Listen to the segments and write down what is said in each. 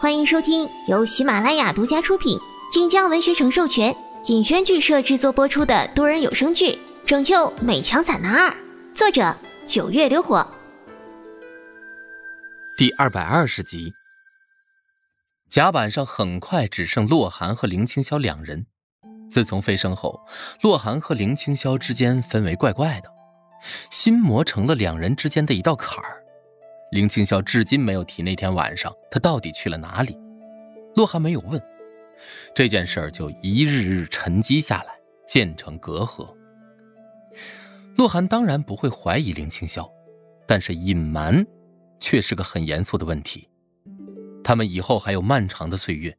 欢迎收听由喜马拉雅独家出品、晋江文学城授权、尹轩剧社制作播出的多人有声剧《拯救美强惨男二》，作者九月流火。第二百二十集。甲板上很快只剩洛寒和林青霄两人。自从飞升后，洛寒和林青霄之间氛围怪怪的，心魔成了两人之间的一道坎儿。林青霄至今没有提那天晚上他到底去了哪里，洛寒没有问，这件事儿就一日日沉积下来，渐成隔阂。洛寒当然不会怀疑林青霄，但是隐瞒，却是个很严肃的问题。他们以后还有漫长的岁月，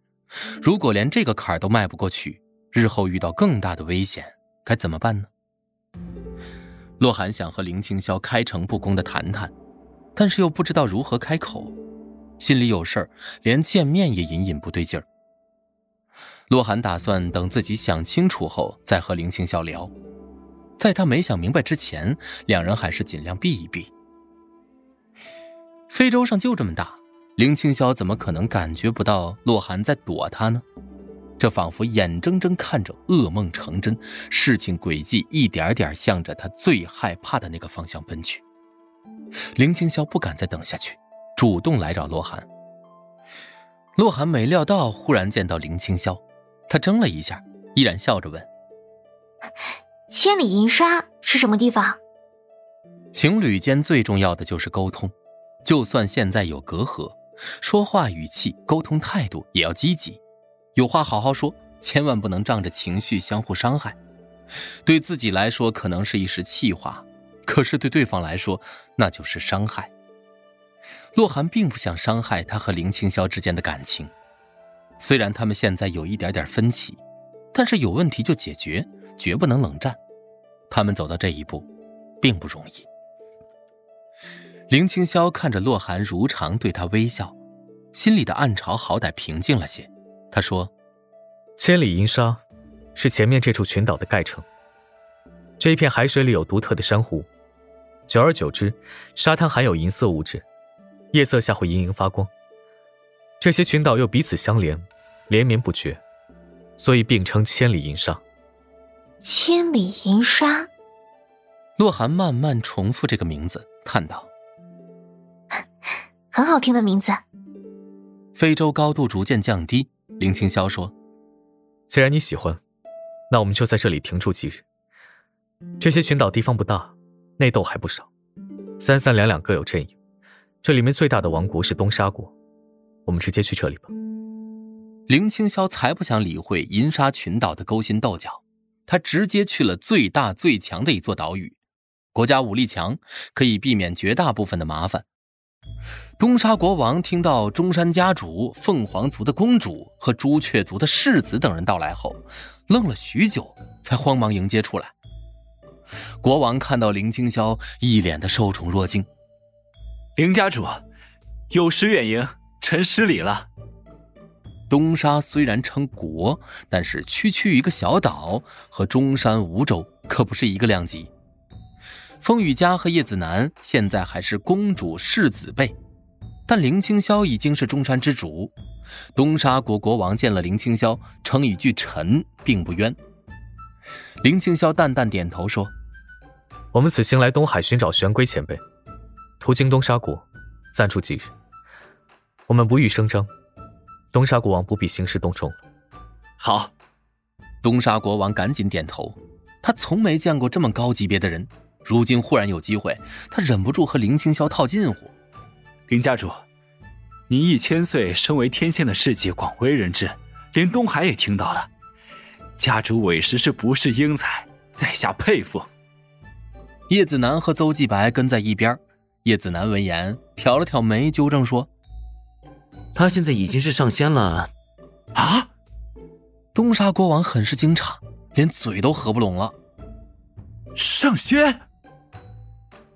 如果连这个坎儿都迈不过去，日后遇到更大的危险，该怎么办呢？洛寒想和林青霄开诚布公的谈谈。但是又不知道如何开口，心里有事儿，连见面也隐隐不对劲儿。洛寒打算等自己想清楚后再和林青霄聊，在他没想明白之前，两人还是尽量避一避。非洲上就这么大，林青霄怎么可能感觉不到洛寒在躲他呢？这仿佛眼睁睁看着噩梦成真，事情轨迹一点点向着他最害怕的那个方向奔去。林青霄不敢再等下去，主动来找洛寒。洛寒没料到忽然见到林青霄，他怔了一下，依然笑着问：“千里银沙是什么地方？”情侣间最重要的就是沟通，就算现在有隔阂，说话语气、沟通态度也要积极，有话好好说，千万不能仗着情绪相互伤害。对自己来说，可能是一时气话。可是对对方来说，那就是伤害。洛寒并不想伤害他和林青霄之间的感情，虽然他们现在有一点点分歧，但是有问题就解决，绝不能冷战。他们走到这一步，并不容易。林青霄看着洛寒如常对他微笑，心里的暗潮好歹平静了些。他说：“千里银沙，是前面这处群岛的盖城。”这一片海水里有独特的珊瑚，久而久之，沙滩含有银色物质，夜色下会莹莹发光。这些群岛又彼此相连，连绵不绝，所以并称千里银沙。千里银沙，洛寒慢慢重复这个名字，叹道：“很好听的名字。”非洲高度逐渐降低，林青霄说：“既然你喜欢，那我们就在这里停住几日。”这些群岛地方不大，内斗还不少，三三两两各有阵营。这里面最大的王国是东沙国，我们直接去这里吧。林青霄才不想理会银沙群岛的勾心斗角，他直接去了最大最强的一座岛屿，国家武力强，可以避免绝大部分的麻烦。东沙国王听到中山家主、凤凰族的公主和朱雀族的世子等人到来后，愣了许久，才慌忙迎接出来。国王看到林青霄，一脸的受宠若惊。林家主，有失远迎，臣失礼了。东沙虽然称国，但是区区一个小岛，和中山、梧州可不是一个量级。风雨家和叶子楠现在还是公主世子辈，但林青霄已经是中山之主。东沙国国王见了林青霄，称一句“臣”，并不冤。林青霄淡淡点头说。我们此行来东海寻找玄龟前辈，途经东沙国，暂住几日。我们不欲声张，东沙国王不必兴师动众。好，东沙国王赶紧点头。他从没见过这么高级别的人，如今忽然有机会，他忍不住和林青霄套近乎。林家主，您一千岁身为天仙的事迹广为人知，连东海也听到了。家主委实是不是英才，在下佩服。叶子楠和邹继白跟在一边。叶子楠闻言挑了挑眉，纠正说：“他现在已经是上仙了。”啊！东沙国王很是惊诧，连嘴都合不拢了。上仙！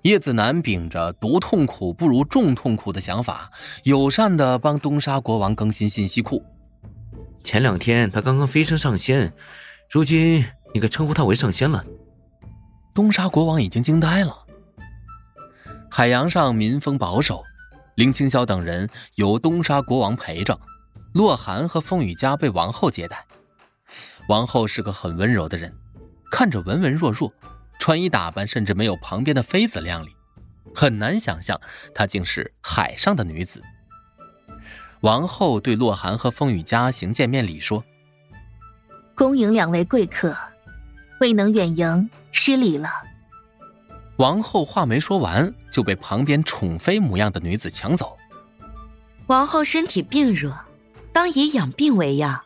叶子楠秉着独痛苦不如众痛苦的想法，友善的帮东沙国王更新信息库。前两天他刚刚飞升上仙，如今你可称呼他为上仙了？东沙国王已经惊呆了。海洋上民风保守，林青霄等人由东沙国王陪着，洛寒和风雨佳被王后接待。王后是个很温柔的人，看着文文弱弱，穿衣打扮甚至没有旁边的妃子靓丽，很难想象她竟是海上的女子。王后对洛寒和风雨佳行见面礼，说：“恭迎两位贵客，未能远迎，失礼了。”王后话没说完，就被旁边宠妃模样的女子抢走。王后身体病弱，当以养病为要。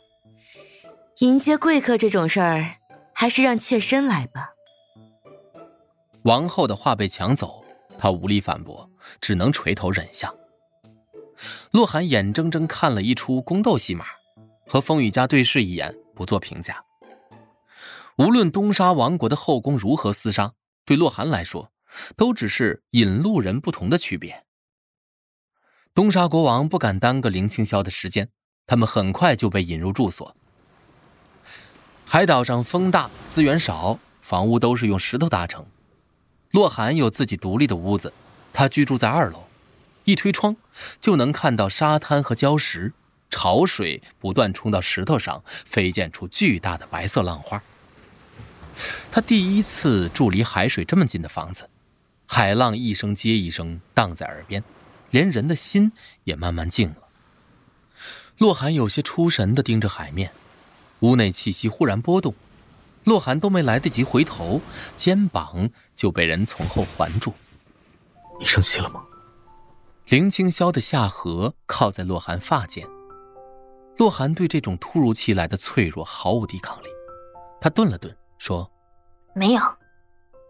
迎接贵客这种事儿，还是让妾身来吧。王后的话被抢走，她无力反驳，只能垂头忍下。洛寒眼睁睁看了一出宫斗戏码，和风雨家对视一眼，不做评价。无论东沙王国的后宫如何厮杀，对洛寒来说，都只是引路人不同的区别。东沙国王不敢耽搁林清霄的时间，他们很快就被引入住所。海岛上风大，资源少，房屋都是用石头搭成。洛寒有自己独立的屋子，他居住在二楼。一推窗，就能看到沙滩和礁石，潮水不断冲到石头上，飞溅出巨大的白色浪花。他第一次住离海水这么近的房子，海浪一声接一声荡在耳边，连人的心也慢慢静了。洛寒有些出神地盯着海面，屋内气息忽然波动，洛寒都没来得及回头，肩膀就被人从后环住。你生气了吗？林清霄的下颌靠在洛寒发间，洛寒对这种突如其来的脆弱毫无抵抗力。他顿了顿，说：“没有。”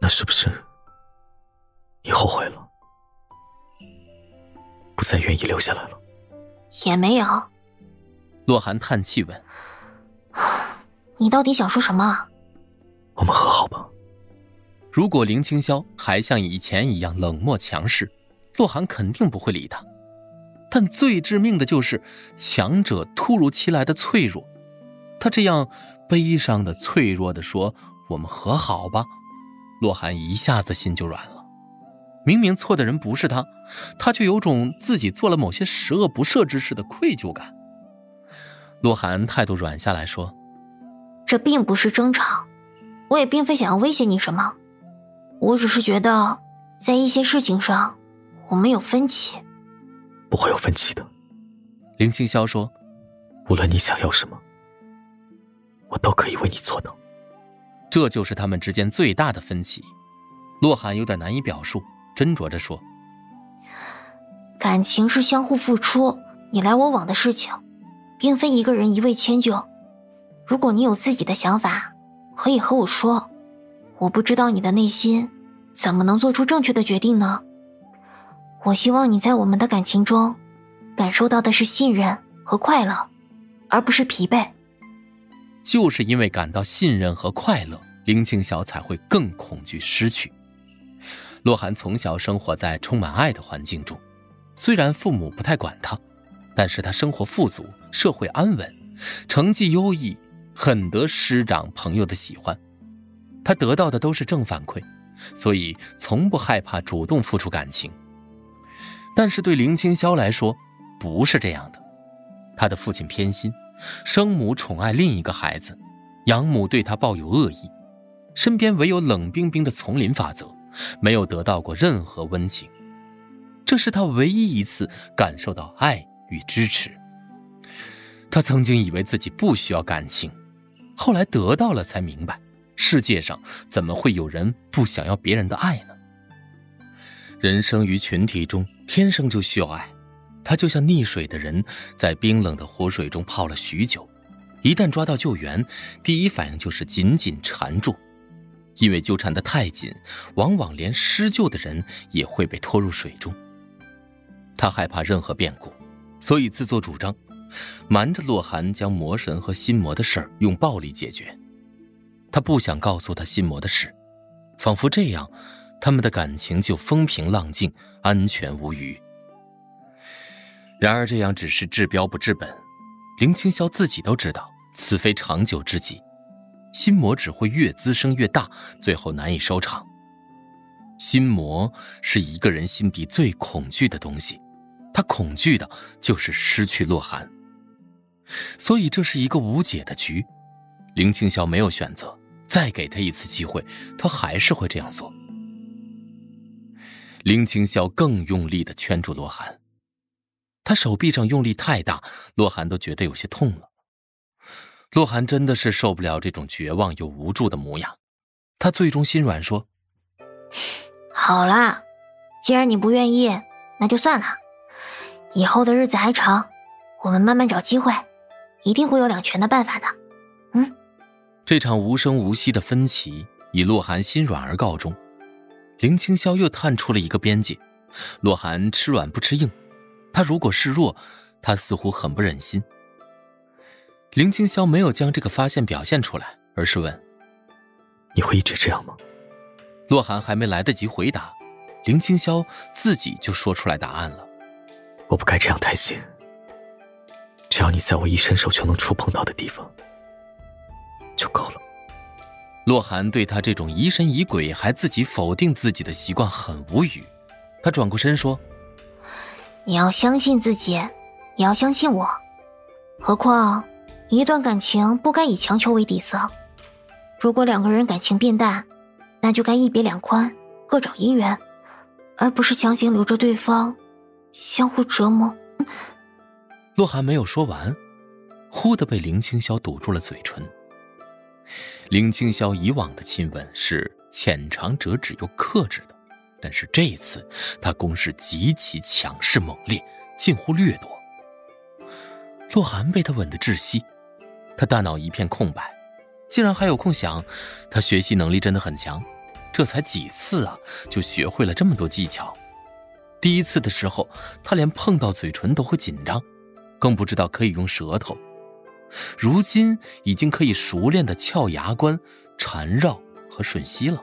那是不是你后悔了，不再愿意留下来了？也没有。洛寒叹气问：“你到底想说什么？”我们和好吧。如果林清霄还像以前一样冷漠强势。洛寒肯定不会理他，但最致命的就是强者突如其来的脆弱。他这样悲伤的、脆弱的说：“我们和好吧。”洛寒一下子心就软了。明明错的人不是他，他却有种自己做了某些十恶不赦之事的愧疚感。洛寒态度软下来说：“这并不是争吵，我也并非想要威胁你什么，我只是觉得在一些事情上。”我们有分歧，不会有分歧的。林清霄说：“无论你想要什么，我都可以为你做到。”这就是他们之间最大的分歧。洛寒有点难以表述，斟酌着说：“感情是相互付出、你来我往的事情，并非一个人一味迁就。如果你有自己的想法，可以和我说。我不知道你的内心，怎么能做出正确的决定呢？”我希望你在我们的感情中，感受到的是信任和快乐，而不是疲惫。就是因为感到信任和快乐，林清晓才会更恐惧失去。洛寒从小生活在充满爱的环境中，虽然父母不太管他，但是他生活富足，社会安稳，成绩优异，很得师长朋友的喜欢。他得到的都是正反馈，所以从不害怕主动付出感情。但是对林清霄来说，不是这样的。他的父亲偏心，生母宠爱另一个孩子，养母对他抱有恶意，身边唯有冷冰冰的丛林法则，没有得到过任何温情。这是他唯一一次感受到爱与支持。他曾经以为自己不需要感情，后来得到了才明白，世界上怎么会有人不想要别人的爱呢？人生于群体中。天生就需要爱，他就像溺水的人，在冰冷的湖水中泡了许久，一旦抓到救援，第一反应就是紧紧缠住，因为纠缠得太紧，往往连施救的人也会被拖入水中。他害怕任何变故，所以自作主张，瞒着洛寒将魔神和心魔的事用暴力解决。他不想告诉他心魔的事，仿佛这样。他们的感情就风平浪静、安全无虞。然而，这样只是治标不治本。林清霄自己都知道，此非长久之计，心魔只会越滋生越大，最后难以收场。心魔是一个人心底最恐惧的东西，他恐惧的就是失去洛寒。所以这是一个无解的局。林青霄没有选择，再给他一次机会，他还是会这样做。林青霄更用力的圈住洛寒，他手臂上用力太大，洛寒都觉得有些痛了。洛寒真的是受不了这种绝望又无助的模样，他最终心软说：“好啦，既然你不愿意，那就算了。以后的日子还长，我们慢慢找机会，一定会有两全的办法的。”嗯，这场无声无息的分歧以洛寒心软而告终。林青霄又探出了一个边界，洛寒吃软不吃硬，他如果示弱，他似乎很不忍心。林青霄没有将这个发现表现出来，而是问：“你会一直这样吗？”洛寒还没来得及回答，林青霄自己就说出来答案了：“我不该这样太心。只要你在我一伸手就能触碰到的地方，就够了。”洛寒对他这种疑神疑鬼还自己否定自己的习惯很无语，他转过身说：“你要相信自己，也要相信我。何况……”一段感情不该以强求为底色。如果两个人感情变淡，那就该一别两宽，各找姻缘，而不是强行留着对方，相互折磨。洛寒没有说完，忽的被林青霄堵住了嘴唇。林青霄以往的亲吻是浅尝辄止又克制的，但是这一次他攻势极其强势猛烈，近乎掠夺。洛寒被他吻得窒息。他大脑一片空白，竟然还有空想，他学习能力真的很强，这才几次啊，就学会了这么多技巧。第一次的时候，他连碰到嘴唇都会紧张，更不知道可以用舌头。如今已经可以熟练的撬牙关、缠绕和吮吸了。